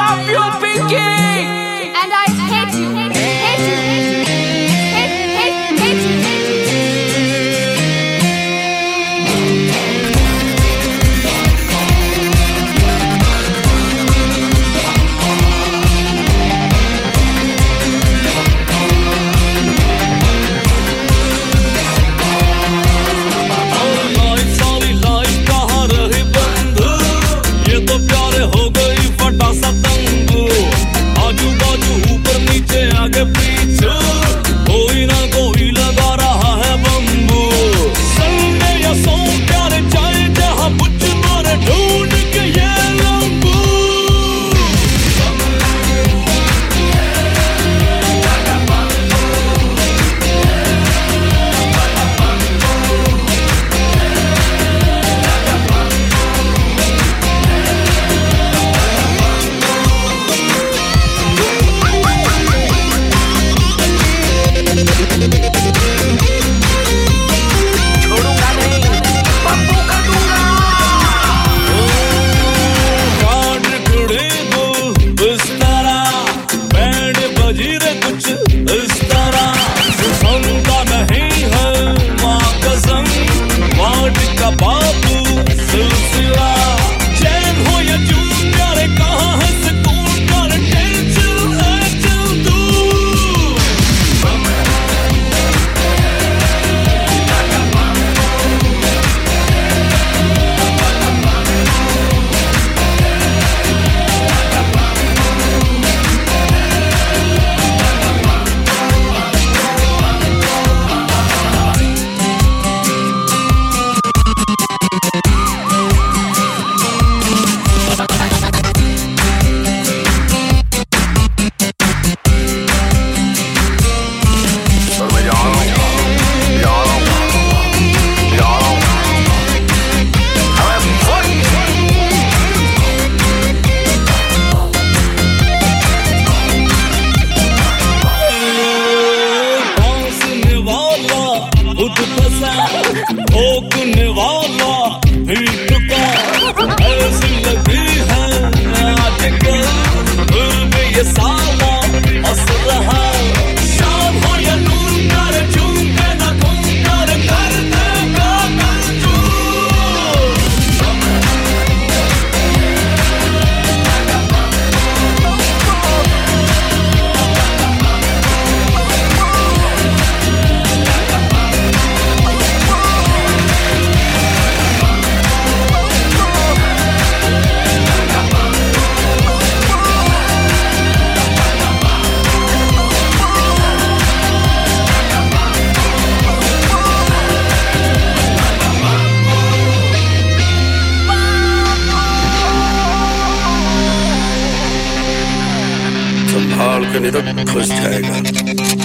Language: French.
love you, Pinky. ओ कुनवा Halken i det.